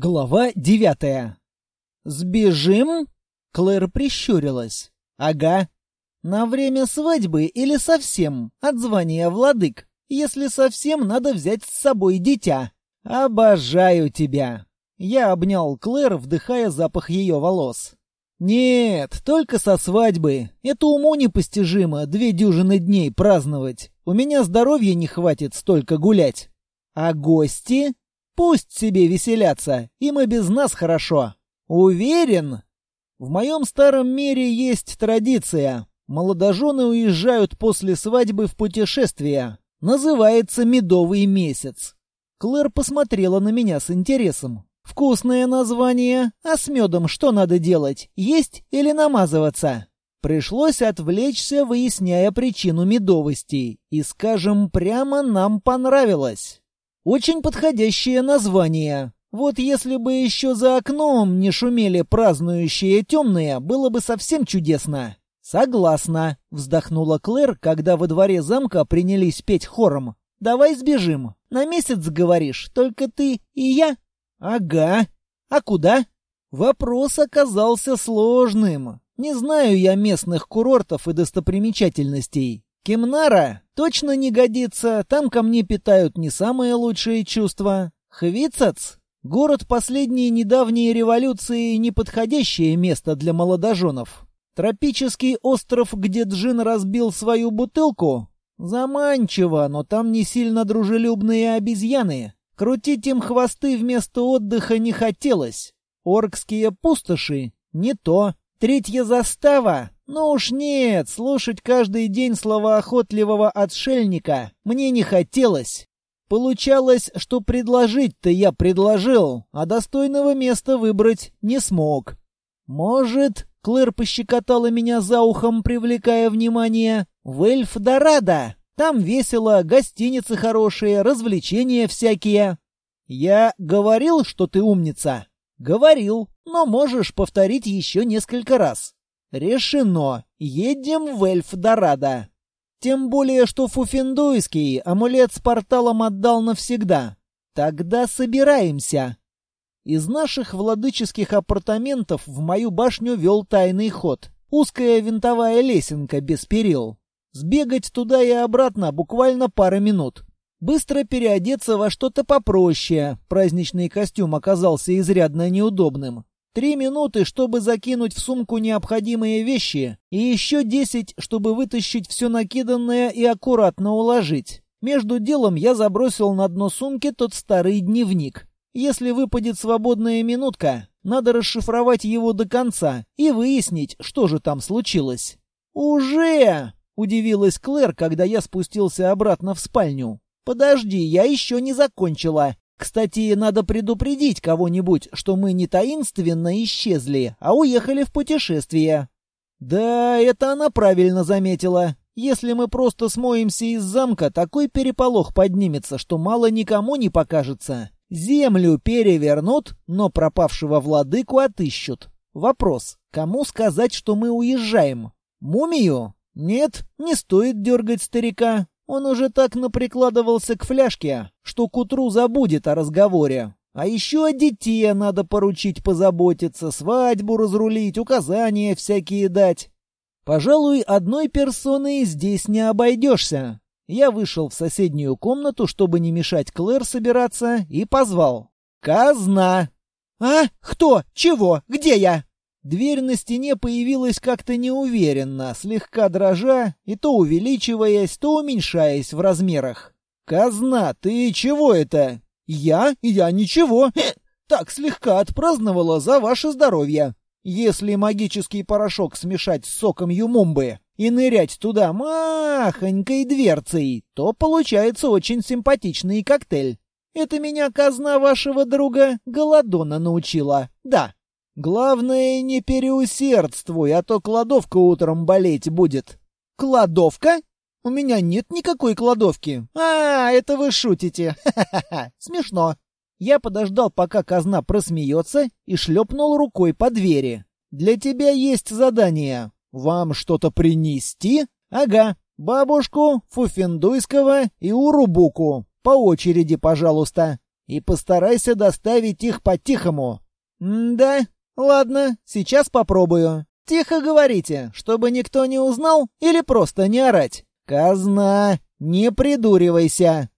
Глава девятая. «Сбежим?» Клэр прищурилась. «Ага. На время свадьбы или совсем? От звания владык. Если совсем, надо взять с собой дитя. Обожаю тебя!» Я обнял Клэр, вдыхая запах ее волос. «Нет, только со свадьбы. Это уму непостижимо, две дюжины дней праздновать. У меня здоровья не хватит столько гулять. А гости? Пусть себе веселятся, им и без нас хорошо. Уверен? В моем старом мире есть традиция. Молодожены уезжают после свадьбы в путешествие. Называется «Медовый месяц». Клэр посмотрела на меня с интересом. «Вкусное название. А с медом что надо делать? Есть или намазываться?» Пришлось отвлечься, выясняя причину медовости. И, скажем прямо, нам понравилось. Очень подходящее название. Вот если бы еще за окном не шумели празднующие темные, было бы совсем чудесно. Согласна, вздохнула Клэр, когда во дворе замка принялись петь хором. Давай сбежим. На месяц говоришь, только ты и я. Ага. А куда? Вопрос оказался сложным. Не знаю я местных курортов и достопримечательностей. Кемнара точно не годится, там ко мне питают не самые лучшие чувства. Хвицац — город последней недавней революции, неподходящее место для молодоженов. Тропический остров, где Джин разбил свою бутылку? Заманчиво, но там не сильно дружелюбные обезьяны. Крутить им хвосты вместо отдыха не хотелось. Оркские пустоши — не то. Третья застава ну уж нет, слушать каждый день слова охотливого отшельника мне не хотелось. Получалось, что предложить-то я предложил, а достойного места выбрать не смог. Может, Клэр пощекотала меня за ухом, привлекая внимание, в Эльф-Дорадо. Там весело, гостиницы хорошие, развлечения всякие. Я говорил, что ты умница? Говорил, но можешь повторить еще несколько раз. Решено. Едем в Эльф-Дорадо. Тем более, что Фуфендуйский амулет с порталом отдал навсегда. Тогда собираемся. Из наших владыческих апартаментов в мою башню вел тайный ход. Узкая винтовая лесенка без перил. Сбегать туда и обратно буквально пара минут. Быстро переодеться во что-то попроще. Праздничный костюм оказался изрядно неудобным. Три минуты, чтобы закинуть в сумку необходимые вещи, и еще десять, чтобы вытащить все накиданное и аккуратно уложить. Между делом я забросил на дно сумки тот старый дневник. Если выпадет свободная минутка, надо расшифровать его до конца и выяснить, что же там случилось. «Уже!» — удивилась Клэр, когда я спустился обратно в спальню. «Подожди, я еще не закончила. Кстати, надо предупредить кого-нибудь, что мы не таинственно исчезли, а уехали в путешествие. Да, это она правильно заметила. Если мы просто смоемся из замка, такой переполох поднимется, что мало никому не покажется. Землю перевернут, но пропавшего владыку отыщут. Вопрос, кому сказать, что мы уезжаем? Мумию? Нет, не стоит дергать старика. Он уже так наприкладывался к фляжке, что к утру забудет о разговоре. А еще о детей надо поручить позаботиться, свадьбу разрулить, указания всякие дать. Пожалуй, одной персоной здесь не обойдешься. Я вышел в соседнюю комнату, чтобы не мешать Клэр собираться, и позвал. «Казна!» «А? Кто? Чего? Где я?» Дверь на стене появилась как-то неуверенно, слегка дрожа, и то увеличиваясь, то уменьшаясь в размерах. «Казна, ты чего это?» «Я? Я ничего. Так слегка отпраздновала за ваше здоровье. Если магический порошок смешать с соком юмумбы и нырять туда махонькой дверцей, то получается очень симпатичный коктейль. Это меня казна вашего друга Голодона научила. Да, Главное, не переусердствуй, а то кладовка утром болеть будет. Кладовка? У меня нет никакой кладовки. А, это вы шутите. Ха-ха-ха. Смешно. Я подождал, пока казна просмеется, и шлепнул рукой по двери. Для тебя есть задание. Вам что-то принести? Ага. Бабушку, Фуфендуйского и Урубуку. По очереди, пожалуйста. И постарайся доставить их по-тихому». «Да, ладно, сейчас попробую. Тихо говорите, чтобы никто не узнал или просто не орать. Казна, не придуривайся».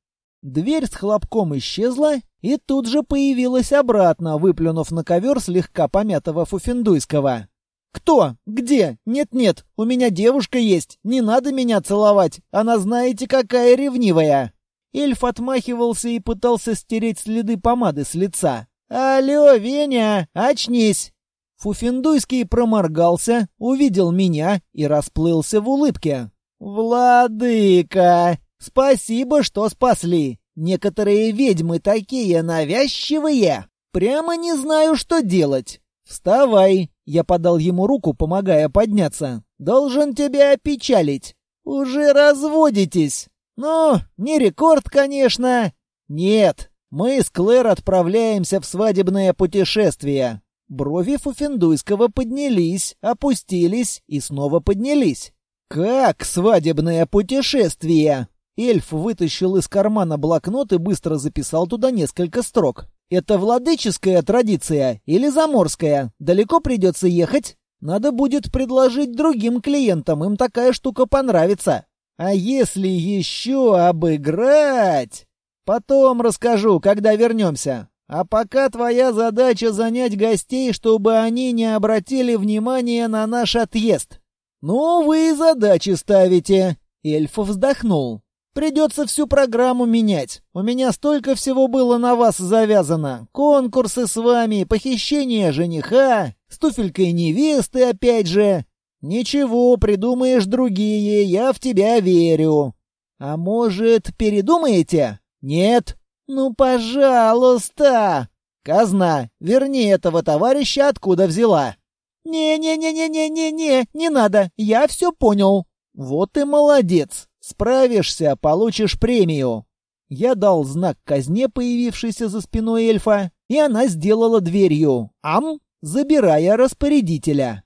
Дверь с хлопком исчезла и тут же появилась обратно, выплюнув на ковер слегка помятого фуфендуйского. «Кто? Где? Нет-нет, у меня девушка есть, не надо меня целовать, она знаете какая ревнивая!» Эльф отмахивался и пытался стереть следы помады с лица. «Алло, Веня, очнись!» Фуфендуйский проморгался, увидел меня и расплылся в улыбке. «Владыка, спасибо, что спасли. Некоторые ведьмы такие навязчивые. Прямо не знаю, что делать. Вставай, я подал ему руку, помогая подняться. «Должен тебя опечалить. Уже разводитесь. Ну, не рекорд, конечно. Нет, мы с Клэр отправляемся в свадебное путешествие». Брови Фуфендуйского поднялись, опустились и снова поднялись. «Как свадебное путешествие?» Эльф вытащил из кармана блокнот и быстро записал туда несколько строк. Это владыческая традиция или заморская? Далеко придется ехать? Надо будет предложить другим клиентам, им такая штука понравится. А если еще обыграть? Потом расскажу, когда вернемся. А пока твоя задача занять гостей, чтобы они не обратили внимания на наш отъезд. Ну, вы задачи ставите. Эльф вздохнул. Придется всю программу менять. У меня столько всего было на вас завязано. Конкурсы с вами, похищение жениха, с туфелькой невесты опять же. Ничего, придумаешь другие, я в тебя верю. А может, передумаете? Нет? Ну, пожалуйста. Казна, верни этого товарища откуда взяла. Не-не-не-не-не-не-не, не надо, я все понял. Вот и молодец. Справишься, получишь премию. Я дал знак казне, появившейся за спиной эльфа, и она сделала дверью. Ам, забирая распорядителя.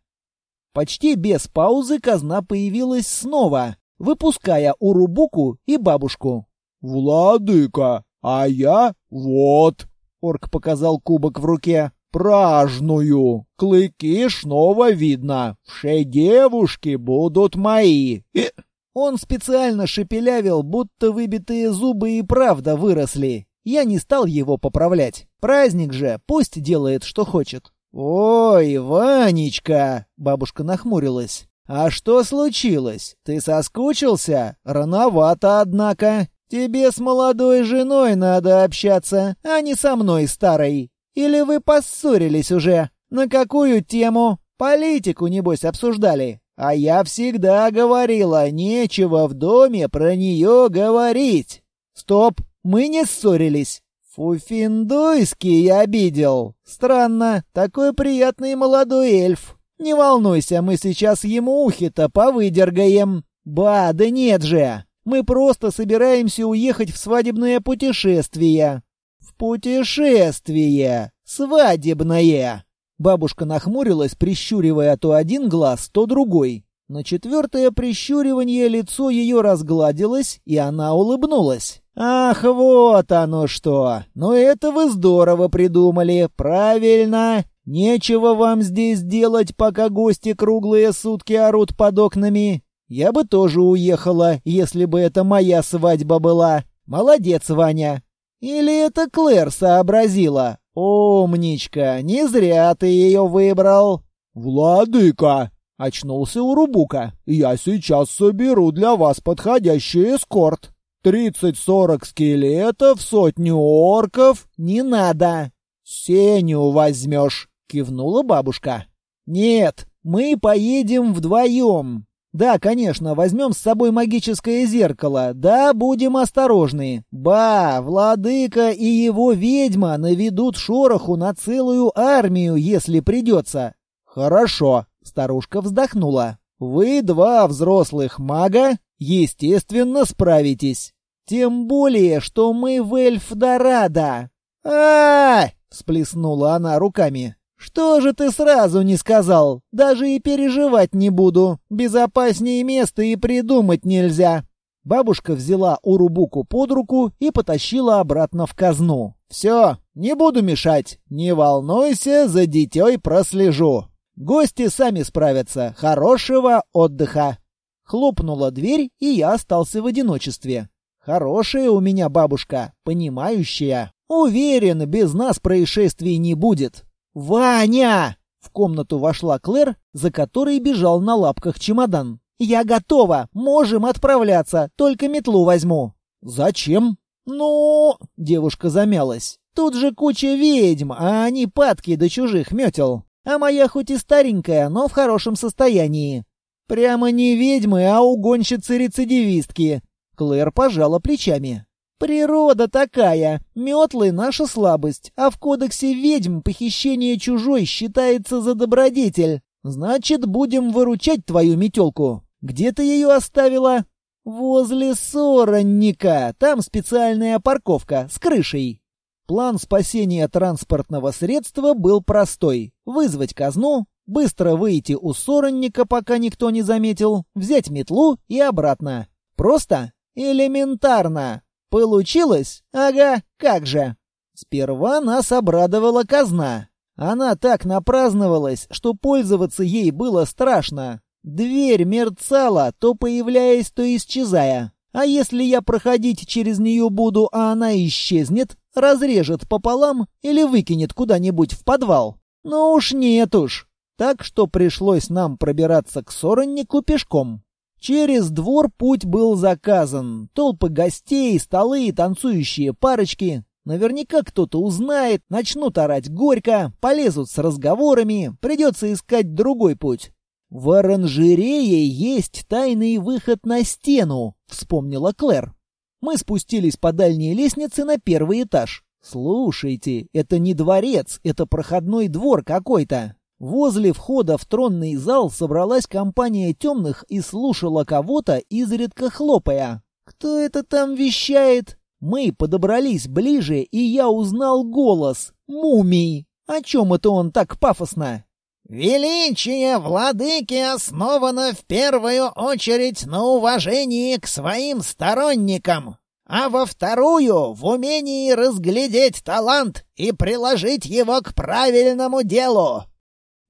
Почти без паузы казна появилась снова, выпуская Урубуку и бабушку. «Владыка, а я вот!» — орк показал кубок в руке. «Пражную! Клыки снова видно! Все девушки будут мои!» и... Он специально шепелявил, будто выбитые зубы и правда выросли. Я не стал его поправлять. Праздник же, пусть делает, что хочет. «Ой, Ванечка!» — бабушка нахмурилась. «А что случилось? Ты соскучился? Рановато, однако. Тебе с молодой женой надо общаться, а не со мной старой. Или вы поссорились уже? На какую тему? Политику, небось, обсуждали?» А я всегда говорила, нечего в доме про нее говорить. Стоп, мы не ссорились. Фуфиндуйский обидел. Странно, такой приятный молодой эльф. Не волнуйся, мы сейчас ему ухи-то повыдергаем. Ба, да нет же. Мы просто собираемся уехать в свадебное путешествие. В путешествие. Свадебное. Бабушка нахмурилась, прищуривая то один глаз, то другой. На четвертое прищуривание лицо ее разгладилось, и она улыбнулась. «Ах, вот оно что! Ну это вы здорово придумали, правильно! Нечего вам здесь делать, пока гости круглые сутки орут под окнами. Я бы тоже уехала, если бы это моя свадьба была. Молодец, Ваня!» Или это Клэр сообразила? «Умничка! Не зря ты ее выбрал!» «Владыка!» — очнулся Урубука. «Я сейчас соберу для вас подходящий эскорт. Тридцать-сорок скелетов, сотню орков. Не надо!» «Сеню возьмешь!» — кивнула бабушка. «Нет, мы поедем вдвоем. Да, конечно, возьмем с собой магическое зеркало. Да, будем осторожны. Ба, владыка и его ведьма наведут шороху на целую армию, если придется. Хорошо, старушка вздохнула. Вы два взрослых мага, естественно, справитесь. Тем более, что мы в Эльфдорадо. А, -а, -а, всплеснула она руками. «Что же ты сразу не сказал? Даже и переживать не буду. Безопаснее места и придумать нельзя». Бабушка взяла Урубуку под руку и потащила обратно в казну. «Все, не буду мешать. Не волнуйся, за детей прослежу. Гости сами справятся. Хорошего отдыха!» Хлопнула дверь, и я остался в одиночестве. Хорошая у меня бабушка, понимающая. Уверен, без нас происшествий не будет. «Ваня!» В комнату вошла Клэр, за которой бежал на лапках чемодан. «Я готова! Можем отправляться! Только метлу возьму!» «Зачем?» «Ну...» — девушка замялась. «Тут же куча ведьм, а они падки до чужих метел. А моя хоть и старенькая, но в хорошем состоянии. Прямо не ведьмы, а угонщицы-рецидивистки. Клэр пожала плечами. Природа такая. Метлы — наша слабость, а в кодексе ведьм похищение чужой считается за добродетель. Значит, будем выручать твою метелку. Где ты ее оставила? Возле соронника. Там специальная парковка с крышей. План спасения транспортного средства был простой. Вызвать казну, Быстро выйти у соронника, пока никто не заметил, взять метлу и обратно. Просто? Элементарно. Получилось? Ага, как же. Сперва нас обрадовала казна. Она так напраздновалась, что пользоваться ей было страшно. Дверь мерцала, то появляясь, то исчезая. А если я проходить через нее буду, а она исчезнет, разрежет пополам или выкинет куда-нибудь в подвал? Ну уж нет уж. Так что пришлось нам пробираться к Сороннику пешком. Через двор путь был заказан. Толпы гостей, столы, танцующие парочки. Наверняка кто-то узнает, начнут орать горько, полезут с разговорами, придется искать другой путь. «В оранжерее есть тайный выход на стену», — вспомнила Клэр. Мы спустились по дальней лестнице на первый этаж. «Слушайте, это не дворец, это проходной двор какой-то. Возле входа в тронный зал собралась компания темных и слушала кого-то, изредка хлопая. «Кто это там вещает?» Мы подобрались ближе, и я узнал голос. «Мумий!» О чем это он так пафосно? «Величие владыки основано в первую очередь на уважении к своим сторонникам, а во вторую — в умении разглядеть талант и приложить его к правильному делу.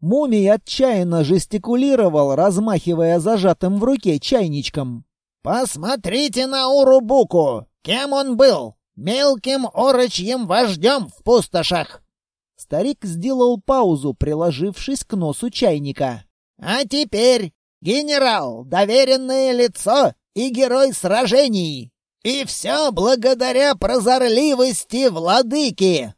Мумий отчаянно жестикулировал, размахивая зажатым в руке чайничком. «Посмотрите на Урубуку! Кем он был? Мелким орочьим вождем в пустошах!» Старик сделал паузу, приложившись к носу чайника. «А теперь генерал, доверенное лицо и герой сражений! И все благодаря прозорливости владыки!»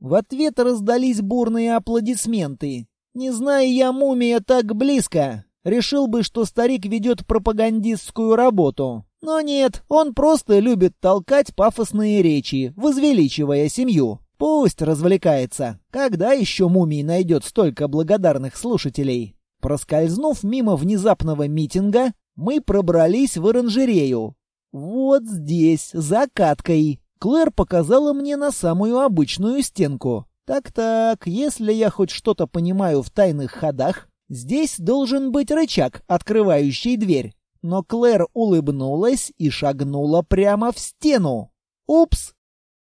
В ответ раздались бурные аплодисменты. Не зная я мумия так близко, решил бы, что старик ведет пропагандистскую работу. Но нет, он просто любит толкать пафосные речи, возвеличивая семью. Пусть развлекается. Когда еще мумий найдет столько благодарных слушателей? Проскользнув мимо внезапного митинга, мы пробрались в оранжерею. Вот здесь, за каткой. Клэр показала мне на самую обычную стенку. Так-так, если я хоть что-то понимаю в тайных ходах, здесь должен быть рычаг, открывающий дверь. Но Клэр улыбнулась и шагнула прямо в стену. Упс!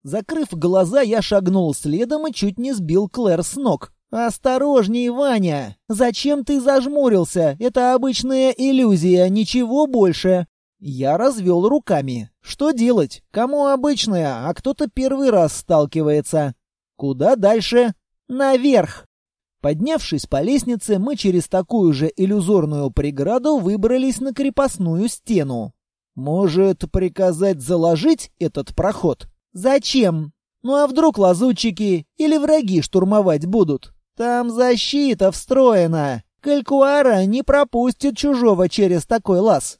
Закрыв глаза, я шагнул следом и чуть не сбил Клэр с ног. «Осторожней, Ваня! Зачем ты зажмурился? Это обычная иллюзия, ничего больше!» Я развел руками. «Что делать? Кому обычная, а кто-то первый раз сталкивается. Куда дальше? Наверх! Поднявшись по лестнице, мы через такую же иллюзорную преграду выбрались на крепостную стену. Может, приказать заложить этот проход? Зачем? Ну а вдруг лазутчики или враги штурмовать будут? Там защита встроена. Калькуара не пропустит чужого через такой лаз.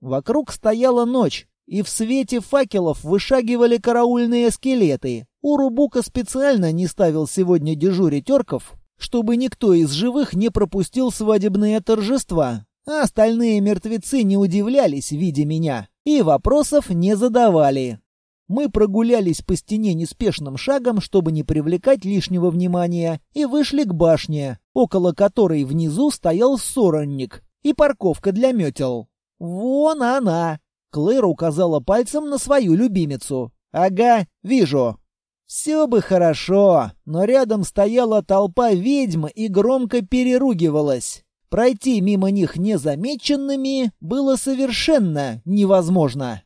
Вокруг стояла ночь, и в свете факелов вышагивали караульные скелеты. Урубука специально не ставил сегодня дежурить орков, чтобы никто из живых не пропустил свадебные торжества, а остальные мертвецы не удивлялись, видя меня, и вопросов не задавали. Мы прогулялись по стене неспешным шагом, чтобы не привлекать лишнего внимания, и вышли к башне, около которой внизу стоял соронник и парковка для метел. Вон она! Клэр указала пальцем на свою любимицу. «Ага, вижу». Все бы хорошо, но рядом стояла толпа ведьм и громко переругивалась. Пройти мимо них незамеченными было совершенно невозможно.